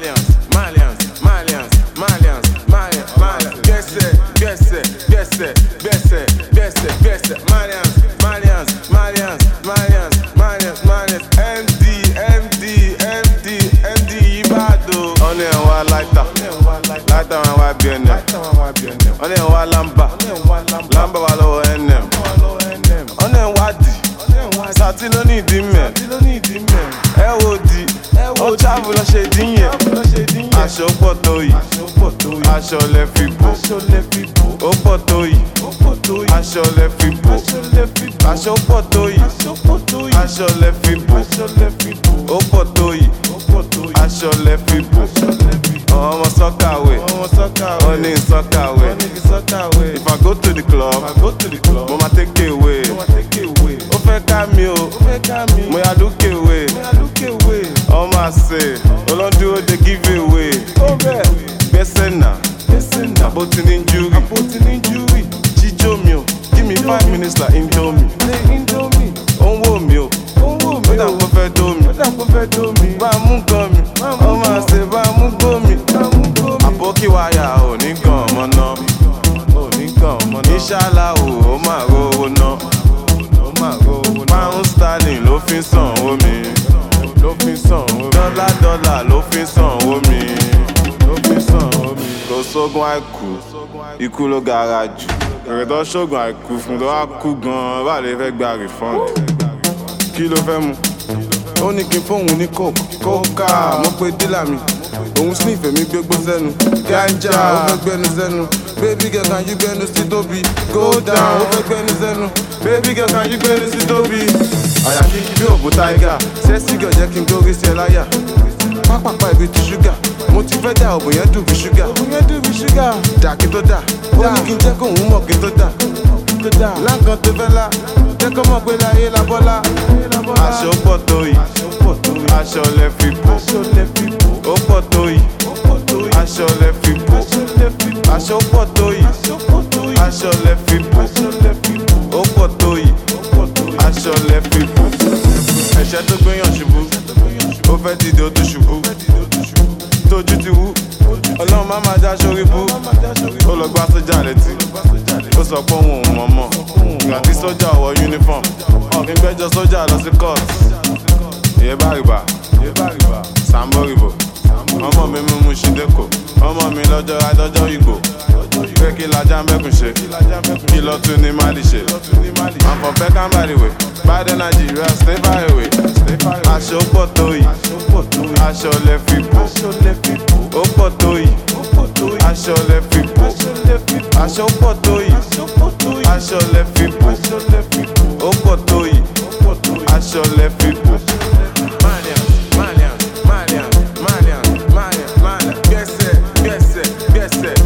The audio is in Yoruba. Malians, Malians, Malians, Malians, Malians, Malians. Gesse, Gesse, Gesse, Gesse, Gesse, Gesse. Malians, Malians, Malians, Malians, Malians, Malians. MD, MD, MD, MD, Ibado. Oni en wa lighter, lighter en wa bienne. Oni en wa lamba, lamba wa lo aṣọ pọ̀ tó yìí aṣọ lẹ fi bò ó pọ̀ tó yìí aṣọ lẹ fi bò aṣọ pọ̀ tó yìí aṣọ lẹ fi bò ó pọ̀ yìí aṣọ lẹ fi bò ọmọ sọ́kàwé ọ̀nì sọ́kàwé if i go to the club mo ma take away ó fẹ́ ká mi o mo yà lókèwé ọmọ àṣẹ olóńdúró dey give away. kí wáyà onígàn ọmọ náà onígàn ọmọ náà ìṣàlà o ó mà rówó náà pound sterling ló fi sàn omi ló fi sàn omi dọ́là dọ́là ló fi sàn omi ló fi sàn omi kò sógun àìkú ikú ló gara jù èrè tó ṣògùn àìkú fún tó wá kú gan-an bá lè fẹ́ gba refund kí ló fẹ́ mu ó ní kí fóun ní coke kókà ah, mo pe dílà mi òun sniff èmi gbégbó sẹ́nu ganja ó fẹ́ gbẹnu sẹ́nu baby girl can you gbẹnu sí tóbi go down ó fẹ́ gbẹnu sẹ́nu baby girl can you gbẹnu sí tóbi. àyàfi bí òbú tiger sẹ́sì gẹ̀ jẹ́ kí n dórí sí ẹ láyà pápápá ibi ti ṣúgà mo ti fẹ́ dà òbò yẹn dùn bí ṣúgà òbò yẹn dùn bí ṣúgà dà kí tó dà ó ní kí n jẹ́ kóun mọ̀ kí tó dà láǹkan la jẹ́ kó mọ̀ pé láyé la aṣọ lẹ fi bò ó pọ̀ tó yìí aṣọ lẹ fi bò aṣọ pọ̀ tó yìí aṣọ lẹ fi bò ó pọ̀ tó yìí aṣọ lẹ fi bò ẹ̀ṣẹ̀ tó gbéyàn ṣubú ó fẹ́ dìde ó ṣubú tójú ti wú ọlọ́run má máa já sórí bú ó lọ gbá sójà létí ó sọ pé òun ò mọ̀ mọ̀ ìgbà sójà wọ uniform ọ̀gbìn gbẹ́jọ sójà lọ sí court ìyẹ́ bá rìbá sàmbó rìbò ọmọ mi mú mu ṣìdẹ́kọ̀ ọmọ mi lọ́jọ́ adọ́jọ́ ìgbò pé kí lajá mẹ́kùn ṣe kí lọ tún ní mali ṣe I'm from Peckham by the way bàdé Nàìjíríà stay by away aṣọ pọ̀ tó yìí aṣọ lẹ fi bò ó pọ̀ tó yìí aṣọ lẹ fi bò aṣọ pọ̀ tó yìí aṣọ lẹ fi bò ó pọ̀ tó yìí aṣọ lẹ fi bò. it.